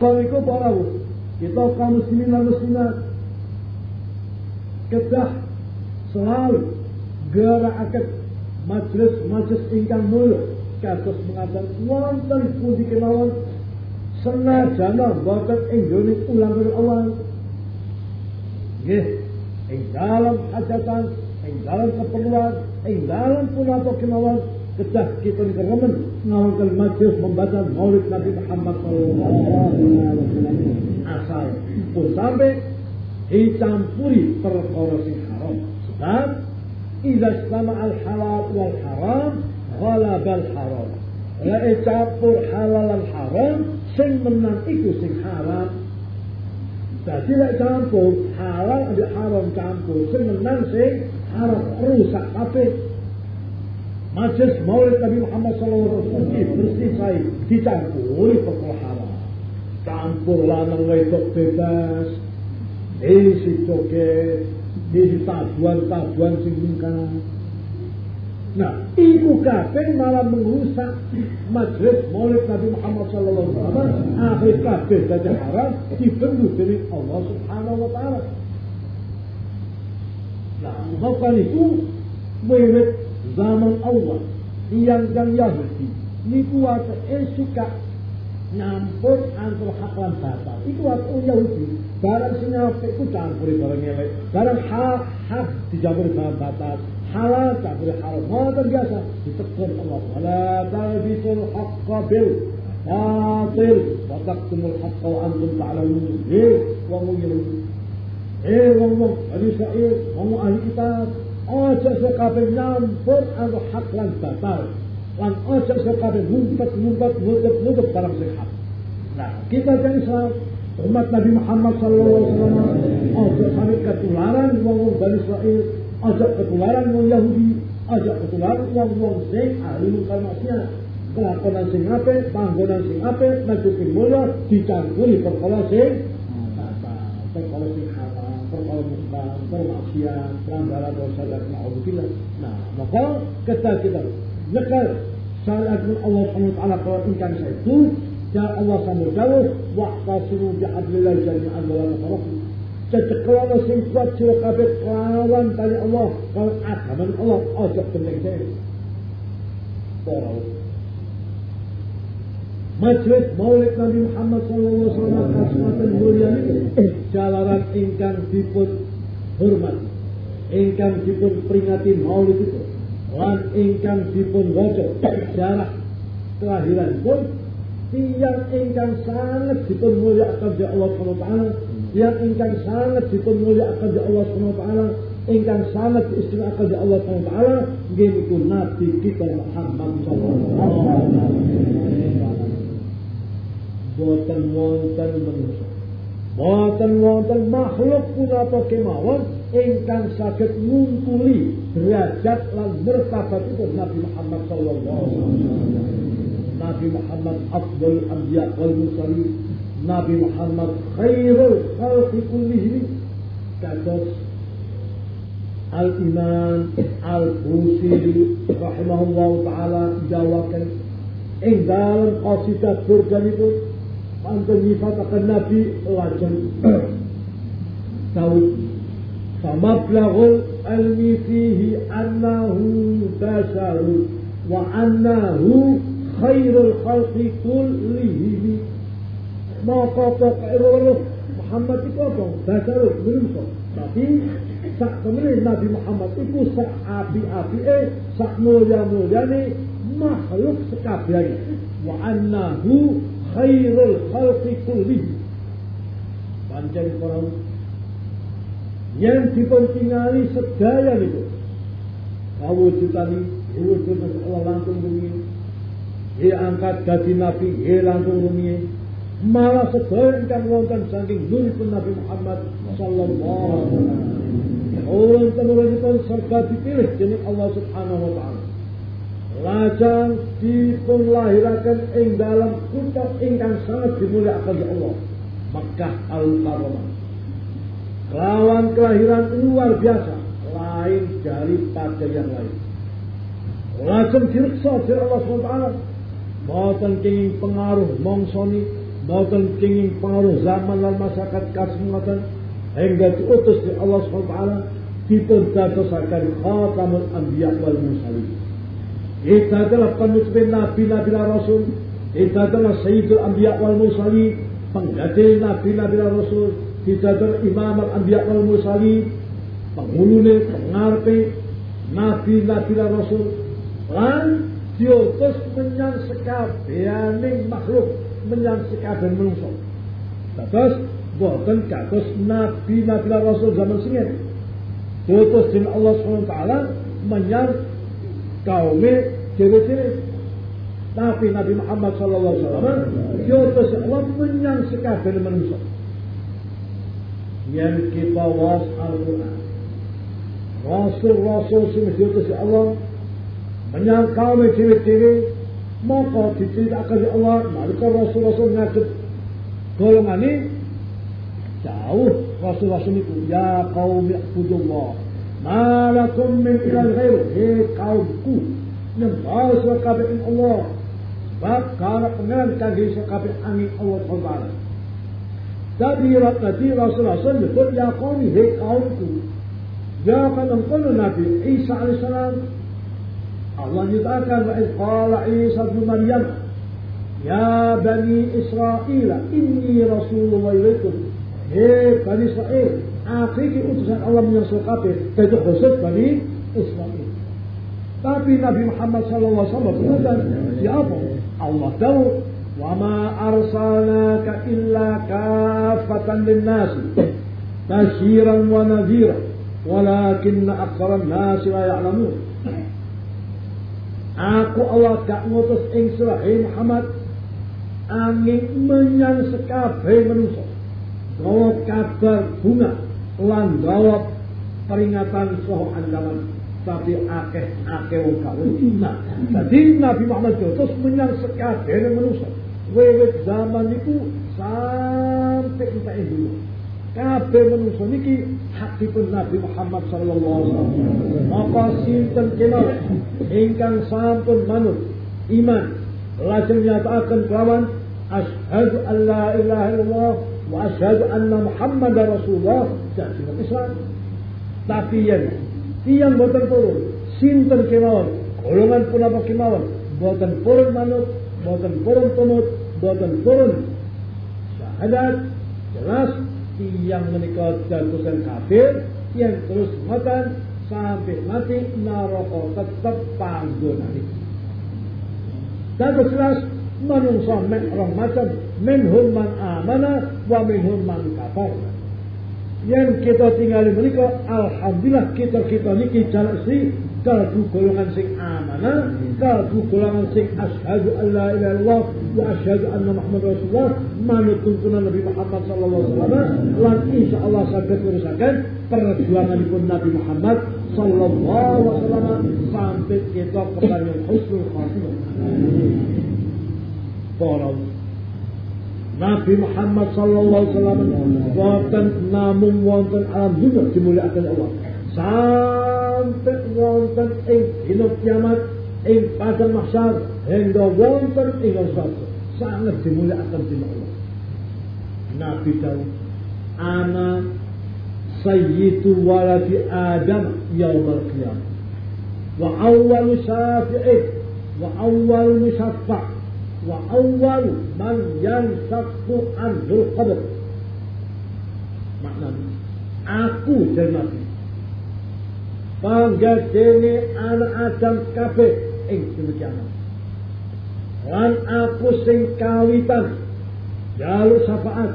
Kalau para kita kaum muslimin dan muslimat. Kedah selalu gerak majelis-majelis ingkang mulia. Kados mengatakan wonten pundi kemawon. Senajana boten Indonesia ulang awal nggih ing dalam hajatan ing dalam keperluan ing dalam punapa kemawon kedah kita keremen ngawal majelis membaca maulid Nabi Muhammad wasallam asal pun sampai dicampuri perkara sing haram sebab idza sama al halal wal haram ghalabal haram. Lek campur halal lan haram, sing menang iku sing haram. Dadi lek campur halal ambek haram campur, sing menang sing haram rusak kabeh. Majlis Maulid Nabi Muhammad bersih saya dicampuri perkara haram. Campur lanang wedok bebas, isi joget, isi tabuan-tabuan sing mungkar. Nah, ibu kafir malah merusak majlis Maulid Nabi Muhammad sallallahu alaihi wasallam. Akhir kafir saja haram dibendung dari Allah Subhanahu wa taala. Nah, maka itu wiwit zaman Allah yang yang Yahudi niku wae esika nyampur antar hak lan batal. Iku wae Yahudi barang sing iku campuri barang elek. Barang hak hak dicampuri barang batal halal tak boleh haram. Mana biasa ditegur Allah. Wala talbisul haqqa bil batil wa taqtumul haqqa wa antum ta'lamun. Eh, wong wong Eh, wong wong Bani Israel, wong ahli kitab. Ojo sekabe nyampur anu hak lan batal. Lan ojo sekabe ngumpet ngumpet ngumpet ngumpet barang hak. Nah, kita jadi Islam umat Nabi Muhammad sallallahu alaihi wasallam ojo ketularan wong wong Bani Israel ajak ketularan wong Yahudi, ajak ketularan wong wong sing ahli mungkar maksiat. Kelakonan sing panggonan sing apik, majukin mulya dicampuri perkara permaksiat, pelanggaran dosa dan naudzubillah. Nah, maka kita kita nekal syariat Allah Subhanahu wa taala kalau saya itu Ya Allah sama jauh, wa'tasimu bi'adlillah jami'an wa la tafarraqu Cecekelana sing kuat sira kabeh kelawan tali Allah, kelawan agama Allah, ojo bening dhewe. Majlis Maulid Nabi Muhammad wasallam kasmatan mulia jalaran ingkang dipun hormat, ingkang dipun peringati Maulid itu, lan ingkang dipun waca sejarah kelahiran pun tiang ingkang sangat dipun muliakan di Allah taala yang ingkang sangat dipemuliakan di Allah SWT ingkang sangat diistimewakan di Allah SWT nggih niku nabi kita Muhammad wasallam. Boten wonten manusia boten wonten makhluk punapa kemawon ingkang saged ngumpuli derajat lan martabat itu Nabi Muhammad sallallahu alaihi wasallam. Nabi Muhammad afdal anbiya wal mursalin. Nabi Muhammad khairul khalqi kullihim. Kados Al-Imam Al-Busiri rahimahullah taala jawakan ing dalam qasidah burdanipun pantun nyifataken Nabi lajeng Daud famablaghul ilmi fihi annahu basharun wa annahu khairul khalqi kullihim maka pokoknya Muhammad itu apa? Dasar menungso. Tapi sak temenin Nabi Muhammad itu sak api-api eh sak mulia-mulia ni makhluk sekabehane. Wa annahu khairul khalqi kulli. Pancen para yang dipentingali sedaya itu. Kawujudan wujud Allah langsung rumiyin. Dia angkat gaji Nabi, dia langsung rumiyin malah sedaya ingkang wonten saking nuripun Nabi Muhammad sallallahu alaihi wasallam. Ulun temurunipun serta dipilih dening Allah Subhanahu wa taala. Lajang dipun lahiraken ing dalam kutha ingkang sangat dimuliakan oleh Allah, Makkah Al-Karamah. Lawan kelahiran luar biasa, lain daripada yang lain. Lajeng direksa oleh Allah SWT, Boten kenging pengaruh mongsoni Boten kenging pengaruh zaman lan masyarakat kasmatan hingga diutus di Allah SWT dipun dadosaken khatamul anbiya wal mursalin. Kita adalah penutup nabi-nabi rasul. Kita adalah sayyidul anbiya wal mursalin. Pengganti nabi-nabi rasul. Kita adalah imam al anbiya wal mursalin. Penghulune, pengarpe, nabi-nabi rasul. Lan diutus menyang sekabeaning makhluk, menyang sekabeaning manusia. Terus boten kados nabi-nabi rasul zaman singit. Diutus dengan Allah SWT menyang kaum ciri-ciri. Tapi Nabi Muhammad sallallahu alaihi wasallam diutus Allah menyang sekabeaning manusia. Yang kita was Al-Quran. Rasul-rasul sing diutus Allah menyang kaum ciri-ciri maka diceritakan Allah mereka rasul-rasul ngadep golongan ini jauh rasul-rasul itu ya kaum ya'budullah malakum min ilah ghairu hei kaumku nyembah sekabeh Allah bakal pengen kagi sekabeh angin Allah Taala Tadi nanti Rasul-Rasul nyebut ya kaum hei kaumku Jangan engkau Nabi Isa alaihissalam Allah nyatakan wa qala Isa bin Maryam Ya Bani Israel inni Rasulullah ilaikum Hei Bani Israel Akhirnya utusan Allah menyusul kafir Itu khusus Bani Israel Tapi Nabi Muhammad SAW berkata Ya apa? Allah tahu Wa ma arsalnaka illa kafatan linnasi Bashiran wa nadhira Walakinna aksaran nasi la ya'lamun Aku Allah gak ngutus ing sirahe Muhammad angin menyang sekabeh manusia. Gawa kabar bunga lan gawa peringatan soho andaman tapi akeh akeh wong kawin iman. Jadi Nabi Muhammad terus menyang sekabeh manusia. Wewet zaman itu sampai entek dulu. Kabeh manusia niki hakipun Nabi Muhammad sallallahu alaihi wasallam. Maka sinten kemawon ingkang sampun manut iman lajeng nyatakan kelawan asyhadu an la ilaha illallah wa asyhadu anna Muhammadar Rasulullah dan Islam. Tapi yang tiang boten purun sinten kemawon golongan pun apa kemawon boten purun manut boten purun tumut boten purun syahadat jelas yang menikah jatuhan kafir yang terus makan sampai mati naroko tetap panggonan dan jelas manungsa men orang macam minhum man amana wa minhum man kafar. Yang kita tinggal menikah alhamdulillah kita kita niki jalan si kalbu golongan sing amanah kalbu golongan sing asyhadu an la ilaha illallah wa asyhadu anna muhammad rasulullah manut tuntunan Nabi Muhammad sallallahu alaihi wasallam lan insyaallah saged nerusaken perjuanganipun Nabi Muhammad sallallahu alaihi wasallam sampai kita kepada husnul khatimah. Para Nabi Muhammad sallallahu alaihi wasallam wonten namung wonten alam dunya dimulyakaken Allah. Sampai wonten ing dina kiamat ing padang mahsyar hingga wonten ing surga sangat dimulyakaken dina Allah. Nabi Daud ana sayyidu waladi Adam yaumal qiyamah. Wa awwalu syafi'i wa awwalu musaffa' wa awwalu man yansaqu anhul qabr. Maknanya aku Nabi panggadene anak Adam kabeh ing demikian lan aku sing kawitan jaluk syafaat.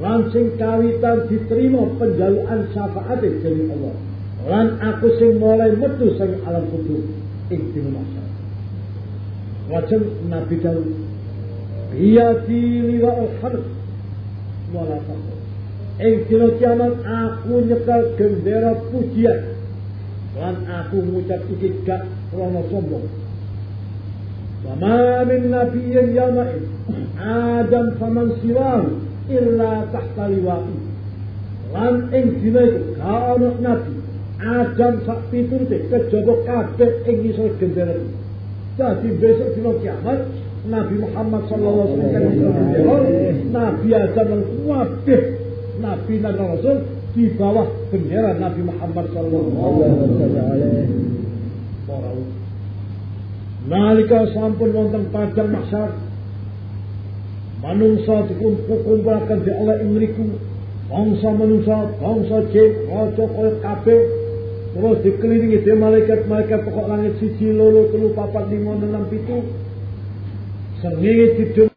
Lan sing kawitan diterima penjaluan syafaat dari Allah. Lan aku sing mulai metu sing alam kubur ing dina Wajib Nabi Daud. Biyadi liwa al-harb Wala takut. Kiamat aku nyekel gendera pujian. Lan aku ngucap iki gak krono sombong. Wa ma min nabiyyin yawma'in. Adam faman siwahu illa tahta liwa'i lan ing dina iku kaono nabi. Adam sak piturute kejaba kabeh ing isor gendera jadi besok dina kiamat Nabi Muhammad sallallahu alaihi wasallam Nabi Adam lan kabeh Nabi dan Rasul di bawah bendera Nabi Muhammad sallallahu alaihi wasallam. Nalika sampun wonten padang mahsyar manungsa dipun kumpulaken di Allah mriku bangsa manungsa bangsa jin raja kaya kabeh terus dikelilingi dewa malaikat-malaikat pokok langit siji loro telu papat lima enam pitu. Sengenge didung